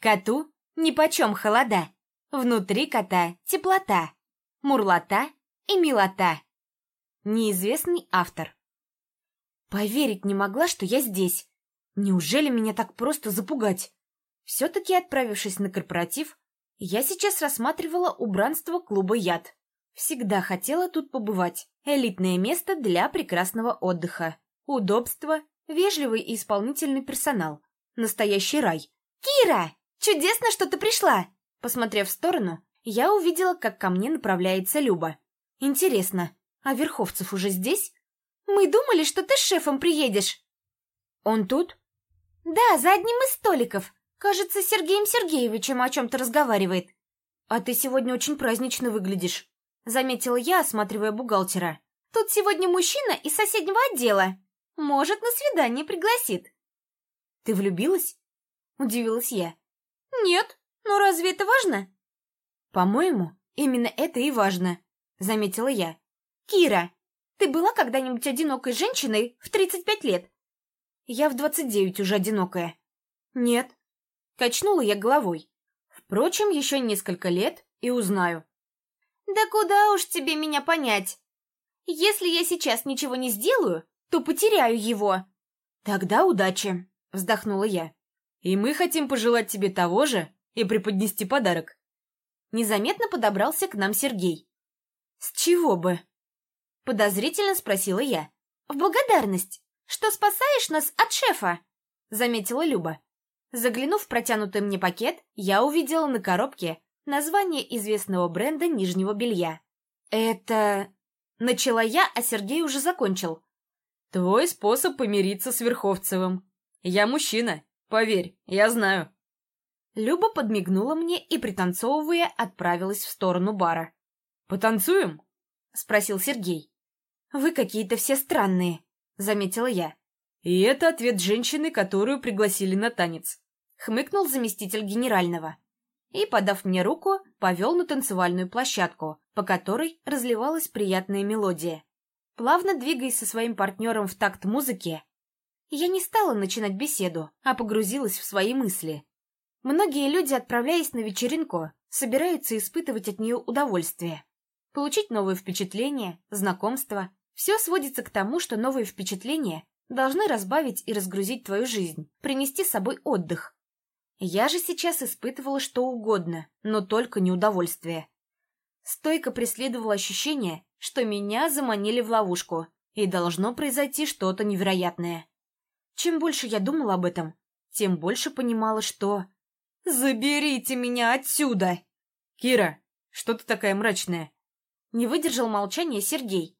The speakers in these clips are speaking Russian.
Коту нипочем холода. Внутри кота теплота, мурлота и милота. Неизвестный автор. Поверить не могла, что я здесь. Неужели меня так просто запугать? Все-таки отправившись на корпоратив, я сейчас рассматривала убранство клуба «Яд». Всегда хотела тут побывать. Элитное место для прекрасного отдыха. Удобство, вежливый и исполнительный персонал. Настоящий рай. «Кира! Чудесно, что ты пришла!» Посмотрев в сторону, я увидела, как ко мне направляется Люба. «Интересно, а Верховцев уже здесь?» «Мы думали, что ты с шефом приедешь». «Он тут?» «Да, за одним из столиков. Кажется, Сергеем Сергеевичем о чем-то разговаривает». «А ты сегодня очень празднично выглядишь», — заметила я, осматривая бухгалтера. «Тут сегодня мужчина из соседнего отдела. Может, на свидание пригласит». «Ты влюбилась?» — удивилась я. «Нет, но разве это важно?» «По-моему, именно это и важно», — заметила я. «Кира, ты была когда-нибудь одинокой женщиной в 35 лет?» «Я в 29 уже одинокая». «Нет». Качнула я головой. «Впрочем, еще несколько лет и узнаю». «Да куда уж тебе меня понять? Если я сейчас ничего не сделаю, то потеряю его». «Тогда удачи», — вздохнула я. «И мы хотим пожелать тебе того же и преподнести подарок». Незаметно подобрался к нам Сергей. «С чего бы?» Подозрительно спросила я. «В благодарность, что спасаешь нас от шефа», заметила Люба. Заглянув в протянутый мне пакет, я увидела на коробке название известного бренда нижнего белья. «Это...» Начала я, а Сергей уже закончил. «Твой способ помириться с Верховцевым. Я мужчина, поверь, я знаю». Люба подмигнула мне и, пританцовывая, отправилась в сторону бара. «Потанцуем?» — спросил Сергей. «Вы какие-то все странные», — заметила я. «И это ответ женщины, которую пригласили на танец», — хмыкнул заместитель генерального. И, подав мне руку, повел на танцевальную площадку, по которой разливалась приятная мелодия. Плавно двигаясь со своим партнером в такт музыки, я не стала начинать беседу, а погрузилась в свои мысли. Многие люди, отправляясь на вечеринку, собираются испытывать от нее удовольствие. Получить новые впечатления, знакомства. Все сводится к тому, что новые впечатления должны разбавить и разгрузить твою жизнь, принести с собой отдых. Я же сейчас испытывала что угодно, но только не удовольствие. Стойко преследовало ощущение, что меня заманили в ловушку, и должно произойти что-то невероятное. Чем больше я думала об этом, тем больше понимала, что «Заберите меня отсюда!» «Кира, что ты такая мрачная?» Не выдержал молчания Сергей.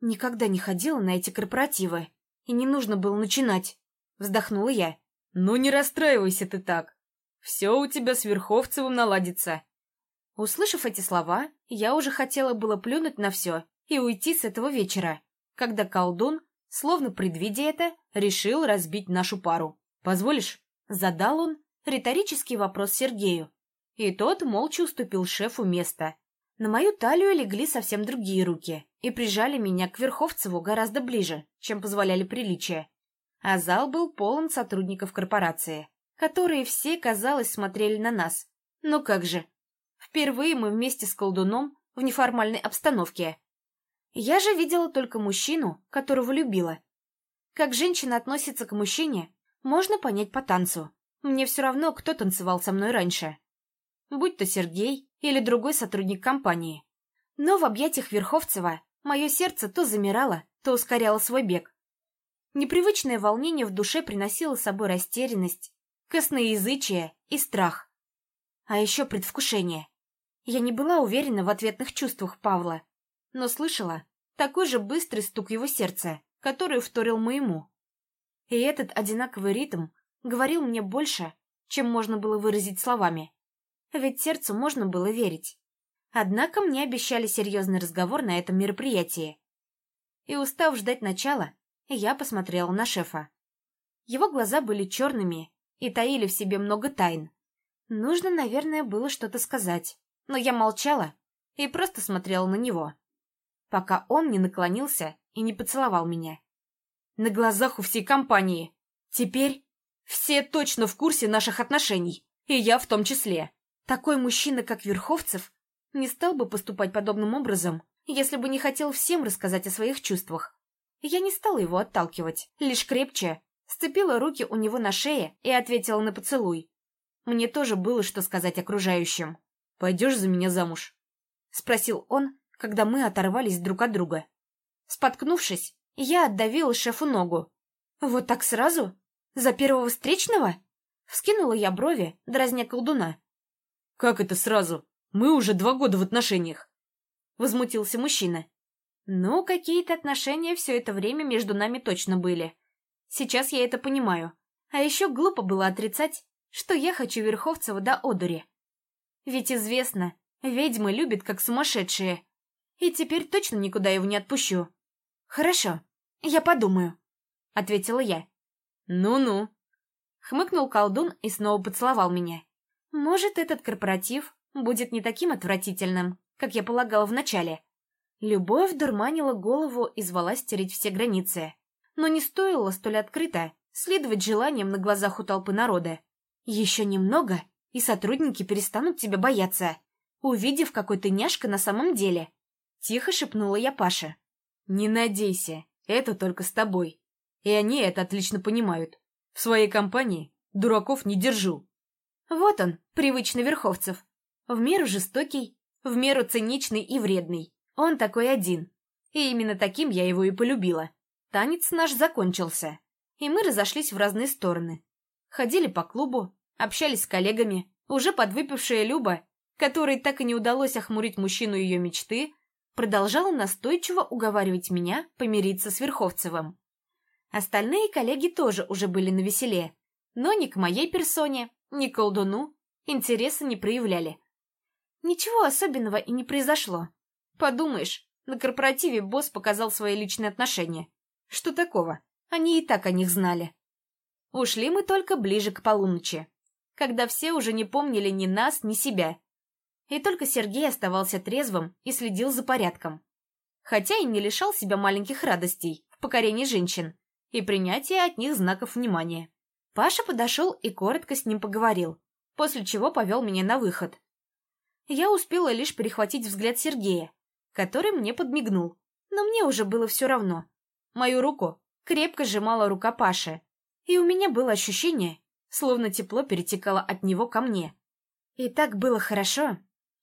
Никогда не ходила на эти корпоративы, и не нужно было начинать. Вздохнула я. «Ну не расстраивайся ты так. Все у тебя с Верховцевым наладится». Услышав эти слова, я уже хотела было плюнуть на все и уйти с этого вечера, когда колдун, словно предвидя это, решил разбить нашу пару. «Позволишь?» — задал он, риторический вопрос Сергею. И тот молча уступил шефу место. На мою талию легли совсем другие руки и прижали меня к Верховцеву гораздо ближе, чем позволяли приличия. А зал был полон сотрудников корпорации, которые все, казалось, смотрели на нас. Ну как же. Впервые мы вместе с колдуном в неформальной обстановке. Я же видела только мужчину, которого любила. Как женщина относится к мужчине, можно понять по танцу. Мне все равно, кто танцевал со мной раньше. Будь то Сергей или другой сотрудник компании. Но в объятиях Верховцева мое сердце то замирало, то ускоряло свой бег. Непривычное волнение в душе приносило с собой растерянность, косноязычие и страх. А еще предвкушение. Я не была уверена в ответных чувствах Павла, но слышала такой же быстрый стук его сердца, который вторил моему. И этот одинаковый ритм говорил мне больше, чем можно было выразить словами. Ведь сердцу можно было верить. Однако мне обещали серьезный разговор на этом мероприятии. И устав ждать начала, я посмотрела на шефа. Его глаза были черными и таили в себе много тайн. Нужно, наверное, было что-то сказать, но я молчала и просто смотрела на него, пока он не наклонился и не поцеловал меня. На глазах у всей компании. Теперь все точно в курсе наших отношений. И я в том числе. Такой мужчина, как Верховцев, не стал бы поступать подобным образом, если бы не хотел всем рассказать о своих чувствах. Я не стала его отталкивать, лишь крепче, сцепила руки у него на шее и ответила на поцелуй. Мне тоже было что сказать окружающим. «Пойдешь за меня замуж?» — спросил он, когда мы оторвались друг от друга. Споткнувшись, я отдавила шефу ногу. «Вот так сразу? За первого встречного?» Вскинула я брови, дразня колдуна. «Как это сразу? Мы уже два года в отношениях!» Возмутился мужчина. «Ну, какие-то отношения все это время между нами точно были. Сейчас я это понимаю. А еще глупо было отрицать, что я хочу Верховцева до одури. Ведь известно, ведьмы любят как сумасшедшие. И теперь точно никуда его не отпущу. Хорошо, я подумаю», — ответила я. «Ну-ну», — хмыкнул колдун и снова поцеловал меня. «Может, этот корпоратив будет не таким отвратительным, как я полагала вначале. Любовь дурманила голову и звала стереть все границы. Но не стоило столь открыто следовать желаниям на глазах у толпы народа. Еще немного, и сотрудники перестанут тебя бояться, увидев, какой ты няшка на самом деле. Тихо шепнула я Паше. «Не надейся, это только с тобой. И они это отлично понимают. В своей компании дураков не держу». Вот он, привычный Верховцев. В меру жестокий, в меру циничный и вредный. Он такой один. И именно таким я его и полюбила. Танец наш закончился, и мы разошлись в разные стороны. Ходили по клубу, общались с коллегами. Уже подвыпившая Люба, которой так и не удалось охмурить мужчину ее мечты, продолжала настойчиво уговаривать меня помириться с Верховцевым. Остальные коллеги тоже уже были на веселе, но ни к моей персоне, ни к колдуну интереса не проявляли. Ничего особенного и не произошло. Подумаешь, на корпоративе босс показал свои личные отношения. Что такого? Они и так о них знали. Ушли мы только ближе к полуночи, когда все уже не помнили ни нас, ни себя. И только Сергей оставался трезвым и следил за порядком. Хотя и не лишал себя маленьких радостей в покорении женщин и принятия от них знаков внимания. Паша подошел и коротко с ним поговорил, после чего повел меня на выход, я успела лишь перехватить взгляд Сергея, который мне подмигнул, но мне уже было все равно. Мою руку крепко сжимала рука Паши, и у меня было ощущение, словно тепло перетекало от него ко мне. И так было хорошо,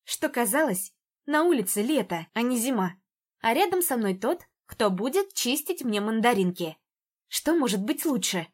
что казалось, на улице лето, а не зима, а рядом со мной тот, кто будет чистить мне мандаринки. Что может быть лучше?